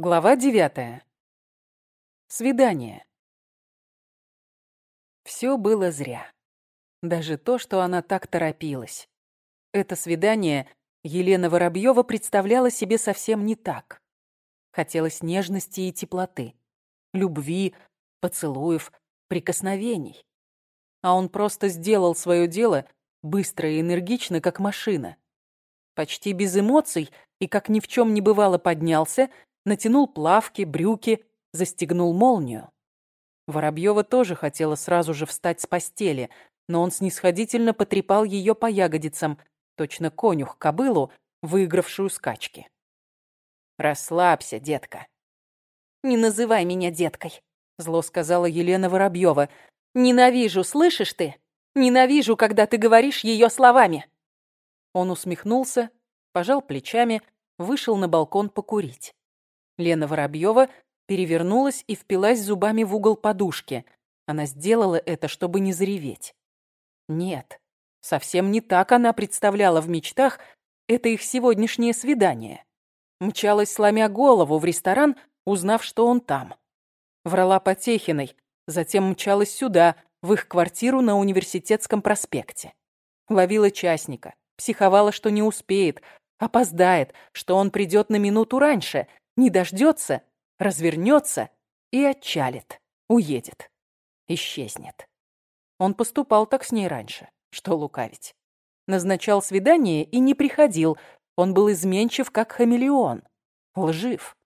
Глава девятая. Свидание. Все было зря. Даже то, что она так торопилась. Это свидание Елена Воробьева представляла себе совсем не так. Хотелось нежности и теплоты, любви, поцелуев, прикосновений. А он просто сделал свое дело быстро и энергично, как машина. Почти без эмоций и, как ни в чем не бывало, поднялся натянул плавки, брюки, застегнул молнию. Воробьева тоже хотела сразу же встать с постели, но он снисходительно потрепал ее по ягодицам, точно конюх кобылу, выигравшую скачки. «Расслабься, детка». «Не называй меня деткой», — зло сказала Елена Воробьева. «Ненавижу, слышишь ты? Ненавижу, когда ты говоришь ее словами». Он усмехнулся, пожал плечами, вышел на балкон покурить. Лена Воробьева перевернулась и впилась зубами в угол подушки. Она сделала это, чтобы не зареветь. Нет, совсем не так она представляла в мечтах это их сегодняшнее свидание. Мчалась, сломя голову, в ресторан, узнав, что он там. Врала Потехиной, затем мчалась сюда, в их квартиру на Университетском проспекте. Ловила частника, психовала, что не успеет, опоздает, что он придет на минуту раньше, не дождется, развернется и отчалит, уедет, исчезнет. Он поступал так с ней раньше, что лукавить. Назначал свидание и не приходил, он был изменчив, как хамелеон, лжив.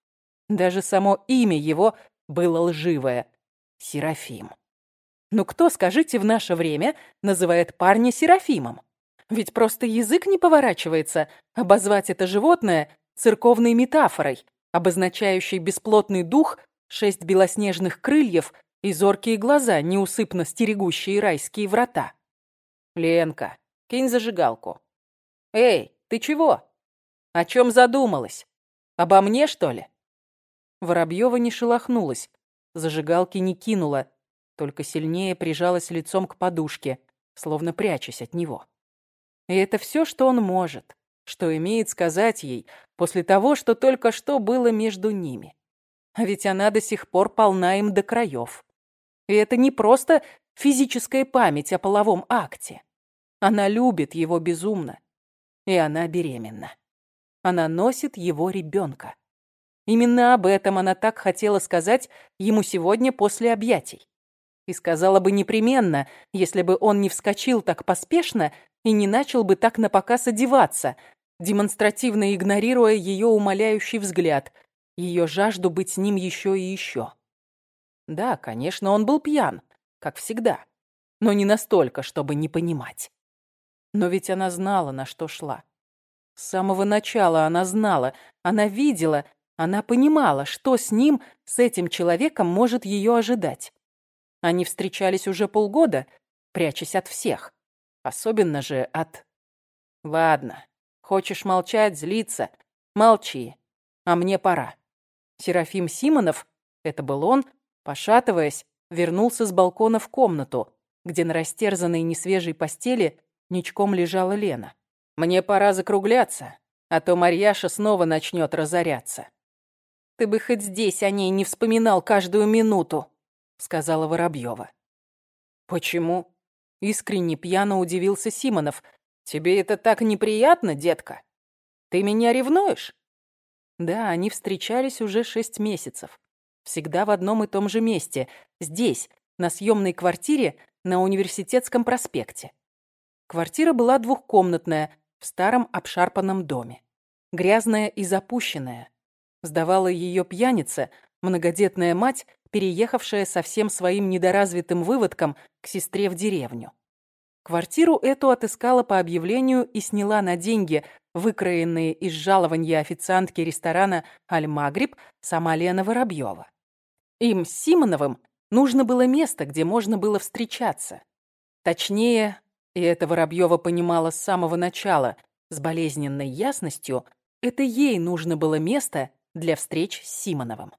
Даже само имя его было лживое — Серафим. Ну кто, скажите, в наше время называет парня Серафимом? Ведь просто язык не поворачивается обозвать это животное церковной метафорой, обозначающий бесплотный дух, шесть белоснежных крыльев и зоркие глаза, неусыпно стерегущие райские врата. «Ленка, кинь зажигалку». «Эй, ты чего? О чем задумалась? Обо мне, что ли?» Воробьева не шелохнулась, зажигалки не кинула, только сильнее прижалась лицом к подушке, словно прячась от него. И это все, что он может что имеет сказать ей после того, что только что было между ними. А ведь она до сих пор полна им до краев. И это не просто физическая память о половом акте. Она любит его безумно. И она беременна. Она носит его ребенка. Именно об этом она так хотела сказать ему сегодня после объятий. И сказала бы непременно, если бы он не вскочил так поспешно и не начал бы так напоказ одеваться, демонстративно игнорируя ее умоляющий взгляд, ее жажду быть с ним еще и еще. Да, конечно, он был пьян, как всегда, но не настолько, чтобы не понимать. Но ведь она знала, на что шла. С самого начала она знала, она видела, она понимала, что с ним, с этим человеком, может ее ожидать. Они встречались уже полгода, прячась от всех. Особенно же от... Ладно, хочешь молчать, злиться? Молчи. А мне пора. Серафим Симонов, это был он, пошатываясь, вернулся с балкона в комнату, где на растерзанной несвежей постели ничком лежала Лена. «Мне пора закругляться, а то Марьяша снова начнет разоряться». «Ты бы хоть здесь о ней не вспоминал каждую минуту», — сказала Воробьева. «Почему?» Искренне пьяно удивился Симонов. «Тебе это так неприятно, детка? Ты меня ревнуешь?» Да, они встречались уже шесть месяцев. Всегда в одном и том же месте. Здесь, на съемной квартире на Университетском проспекте. Квартира была двухкомнатная, в старом обшарпанном доме. Грязная и запущенная. Сдавала ее пьяница, многодетная мать, переехавшая со всем своим недоразвитым выводком к сестре в деревню. Квартиру эту отыскала по объявлению и сняла на деньги, выкроенные из жалования официантки ресторана «Аль-Магриб» сама Лена Воробьева. Им с Симоновым нужно было место, где можно было встречаться. Точнее, и это Воробьева понимала с самого начала, с болезненной ясностью, это ей нужно было место для встреч с Симоновым.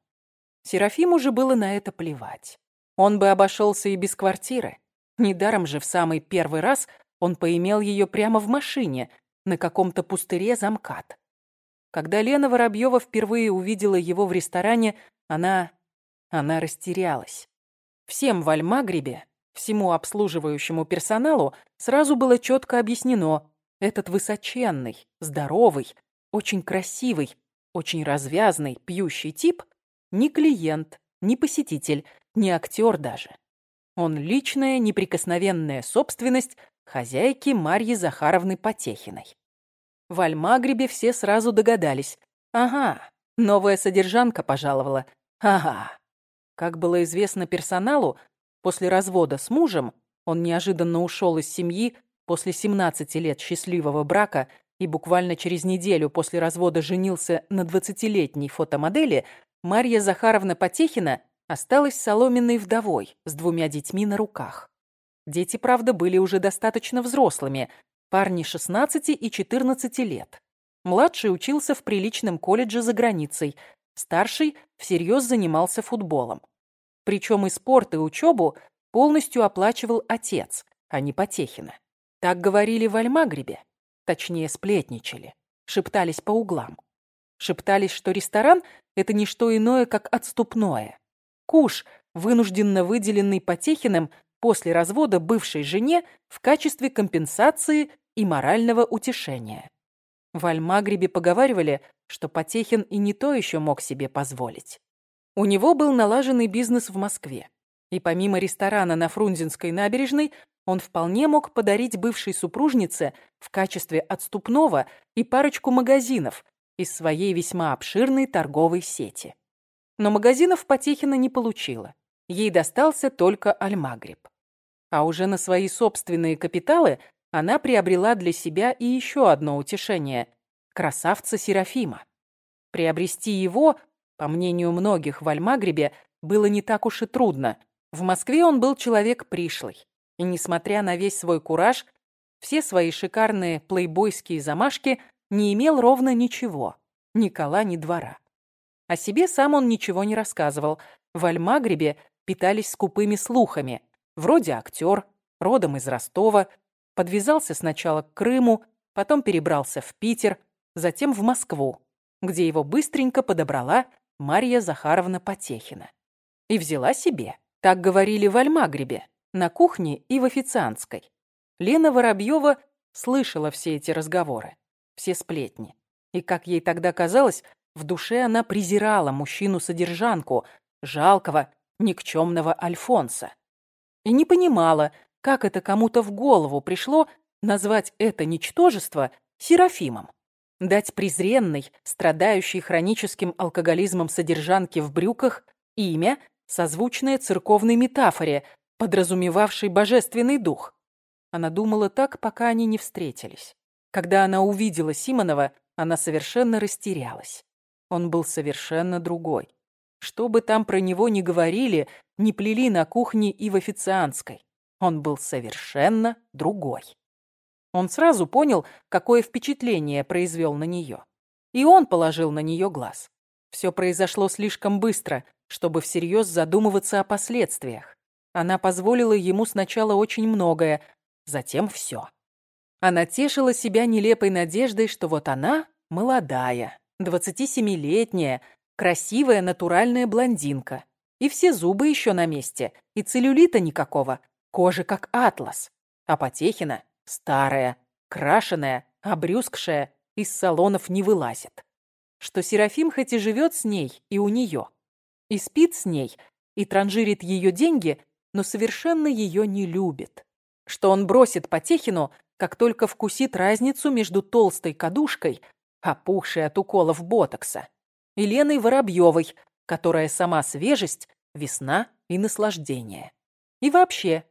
Серафиму же было на это плевать. Он бы обошелся и без квартиры. Недаром же в самый первый раз он поимел ее прямо в машине, на каком-то пустыре замкат. Когда Лена Воробьева впервые увидела его в ресторане, она... она растерялась. Всем в Альмагрибе, всему обслуживающему персоналу сразу было четко объяснено, этот высоченный, здоровый, очень красивый, очень развязный, пьющий тип не клиент, не посетитель, не актер даже. Он личная, неприкосновенная собственность хозяйки Марьи Захаровны Потехиной. В Альмагрибе все сразу догадались. Ага, новая содержанка пожаловала. Ага. Как было известно персоналу, после развода с мужем он неожиданно ушел из семьи после 17 лет счастливого брака и буквально через неделю после развода женился на 20-летней фотомодели, Марья Захаровна Потехина осталась соломенной вдовой с двумя детьми на руках. Дети, правда, были уже достаточно взрослыми, парни 16 и 14 лет. Младший учился в приличном колледже за границей, старший всерьез занимался футболом. Причем и спорт, и учебу полностью оплачивал отец, а не Потехина. Так говорили в Альмагрибе, точнее сплетничали, шептались по углам. Шептались, что ресторан — это не что иное, как отступное. Куш, вынужденно выделенный Потехиным после развода бывшей жене в качестве компенсации и морального утешения. В Альмагрибе поговаривали, что Потехин и не то еще мог себе позволить. У него был налаженный бизнес в Москве, и помимо ресторана на Фрунзенской набережной он вполне мог подарить бывшей супружнице в качестве отступного и парочку магазинов из своей весьма обширной торговой сети. Но магазинов Потехина не получила. Ей достался только Альмагриб а уже на свои собственные капиталы она приобрела для себя и еще одно утешение – красавца Серафима. Приобрести его, по мнению многих в Альмагрибе, было не так уж и трудно. В Москве он был человек пришлый. И, несмотря на весь свой кураж, все свои шикарные плейбойские замашки, не имел ровно ничего. Ни кола, ни двора. О себе сам он ничего не рассказывал. В Альмагрибе питались скупыми слухами – Вроде актер, родом из Ростова, подвязался сначала к Крыму, потом перебрался в Питер, затем в Москву, где его быстренько подобрала Марья Захаровна Потехина. И взяла себе. Так говорили в Альмагрибе, на кухне и в официантской. Лена Воробьева слышала все эти разговоры, все сплетни. И, как ей тогда казалось, в душе она презирала мужчину-содержанку, жалкого, никчемного Альфонса и не понимала, как это кому-то в голову пришло назвать это ничтожество Серафимом. Дать презренной, страдающей хроническим алкоголизмом содержанке в брюках имя, созвучное церковной метафоре, подразумевавшей божественный дух. Она думала так, пока они не встретились. Когда она увидела Симонова, она совершенно растерялась. Он был совершенно другой. Что бы там про него ни говорили, не плели на кухне и в официантской. Он был совершенно другой. Он сразу понял, какое впечатление произвел на нее. И он положил на нее глаз. Все произошло слишком быстро, чтобы всерьез задумываться о последствиях. Она позволила ему сначала очень многое, затем все. Она тешила себя нелепой надеждой, что вот она молодая, 27-летняя, Красивая натуральная блондинка. И все зубы еще на месте, и целлюлита никакого. Кожа как атлас. А Потехина старая, крашеная, обрюзгшая, из салонов не вылазит. Что Серафим хоть и живет с ней и у нее, и спит с ней, и транжирит ее деньги, но совершенно ее не любит. Что он бросит Потехину, как только вкусит разницу между толстой кадушкой, опухшей от уколов ботокса, и Леной Воробьевой, которая сама свежесть, весна и наслаждение. И вообще,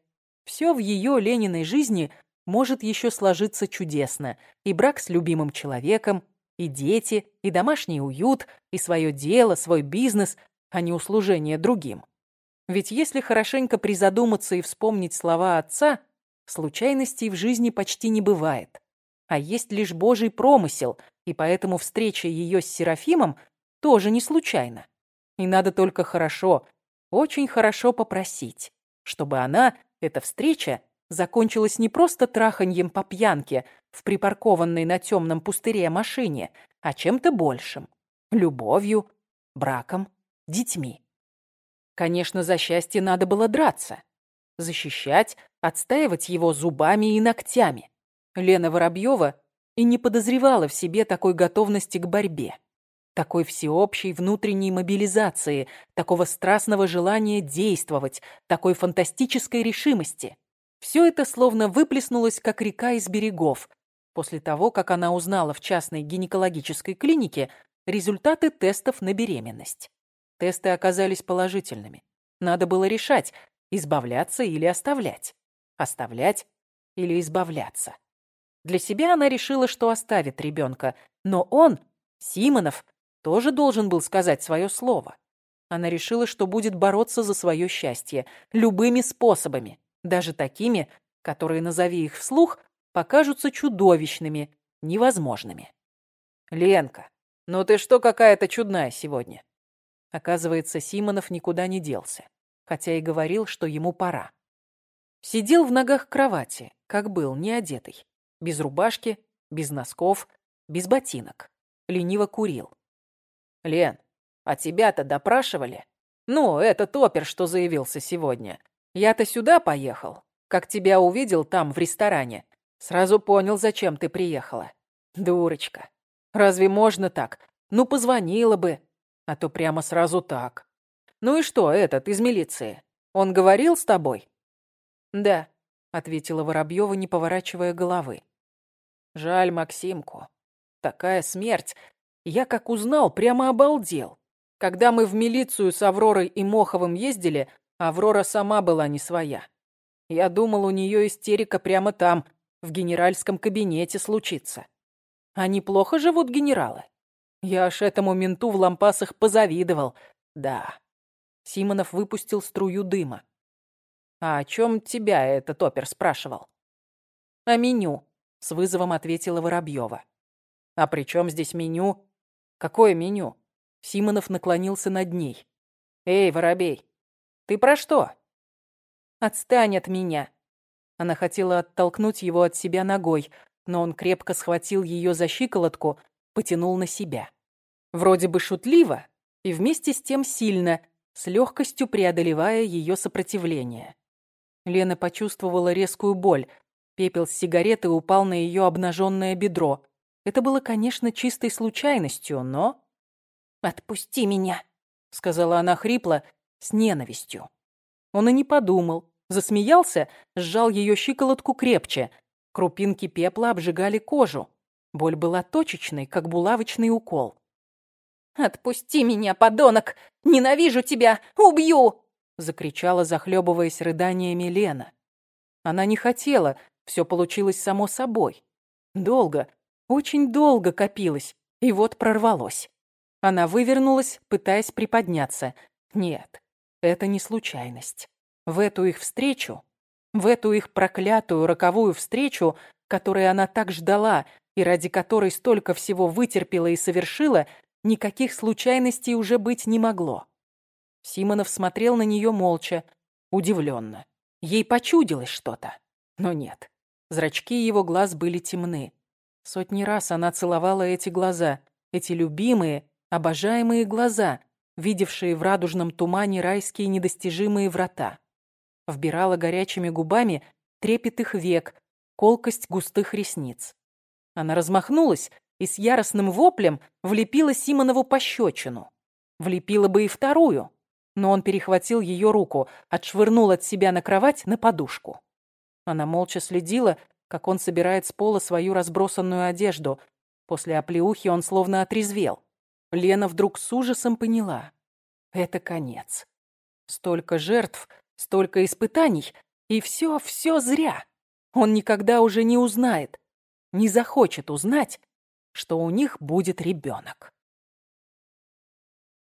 все в ее Лениной жизни может еще сложиться чудесно. И брак с любимым человеком, и дети, и домашний уют, и свое дело, свой бизнес, а не услужение другим. Ведь если хорошенько призадуматься и вспомнить слова отца, случайностей в жизни почти не бывает. А есть лишь Божий промысел, и поэтому встреча ее с Серафимом тоже не случайно. И надо только хорошо, очень хорошо попросить, чтобы она, эта встреча, закончилась не просто траханьем по пьянке в припаркованной на темном пустыре машине, а чем-то большим. Любовью, браком, детьми. Конечно, за счастье надо было драться. Защищать, отстаивать его зубами и ногтями. Лена Воробьева и не подозревала в себе такой готовности к борьбе. Такой всеобщей внутренней мобилизации, такого страстного желания действовать, такой фантастической решимости. Все это словно выплеснулось, как река из берегов, после того, как она узнала в частной гинекологической клинике результаты тестов на беременность. Тесты оказались положительными. Надо было решать, избавляться или оставлять. Оставлять или избавляться. Для себя она решила, что оставит ребенка, но он, Симонов, тоже должен был сказать свое слово. Она решила, что будет бороться за свое счастье любыми способами, даже такими, которые, назови их вслух, покажутся чудовищными, невозможными. «Ленка, ну ты что какая-то чудная сегодня?» Оказывается, Симонов никуда не делся, хотя и говорил, что ему пора. Сидел в ногах кровати, как был, не одетый, без рубашки, без носков, без ботинок. Лениво курил. «Лен, а тебя-то допрашивали? Ну, этот опер, что заявился сегодня. Я-то сюда поехал. Как тебя увидел там, в ресторане, сразу понял, зачем ты приехала. Дурочка. Разве можно так? Ну, позвонила бы. А то прямо сразу так. Ну и что этот из милиции? Он говорил с тобой? Да, ответила Воробьева, не поворачивая головы. Жаль Максимку. Такая смерть. Я как узнал, прямо обалдел. Когда мы в милицию с Авророй и Моховым ездили, Аврора сама была не своя. Я думал, у нее истерика прямо там, в генеральском кабинете случится. Они плохо живут, генералы? Я аж этому менту в лампасах позавидовал. Да. Симонов выпустил струю дыма. А о чем тебя этот опер спрашивал? О меню, с вызовом ответила Воробьева. А при чем здесь меню? Какое меню? Симонов наклонился над ней. Эй, Воробей, ты про что? Отстань от меня. Она хотела оттолкнуть его от себя ногой, но он крепко схватил ее за щиколотку, потянул на себя. Вроде бы шутливо и вместе с тем сильно, с легкостью преодолевая ее сопротивление. Лена почувствовала резкую боль. Пепел с сигареты упал на ее обнаженное бедро. Это было, конечно, чистой случайностью, но... «Отпусти меня», — сказала она хрипло, с ненавистью. Он и не подумал. Засмеялся, сжал ее щиколотку крепче. Крупинки пепла обжигали кожу. Боль была точечной, как булавочный укол. «Отпусти меня, подонок! Ненавижу тебя! Убью!» Закричала, захлебываясь рыданиями Лена. Она не хотела, все получилось само собой. Долго, очень долго копилось, и вот прорвалось. Она вывернулась, пытаясь приподняться. Нет, это не случайность. В эту их встречу, в эту их проклятую роковую встречу, которой она так ждала и ради которой столько всего вытерпела и совершила, никаких случайностей уже быть не могло. Симонов смотрел на нее молча, удивленно. Ей почудилось что-то, но нет. Зрачки его глаз были темны. Сотни раз она целовала эти глаза, эти любимые, обожаемые глаза, видевшие в радужном тумане райские недостижимые врата. Вбирала горячими губами трепет их век, колкость густых ресниц. Она размахнулась и с яростным воплем влепила Симонову пощечину. Влепила бы и вторую, но он перехватил ее руку, отшвырнул от себя на кровать на подушку. Она молча следила, как он собирает с пола свою разбросанную одежду. После оплеухи он словно отрезвел. Лена вдруг с ужасом поняла. Это конец. Столько жертв, столько испытаний, и все, все зря. Он никогда уже не узнает, не захочет узнать, что у них будет ребенок.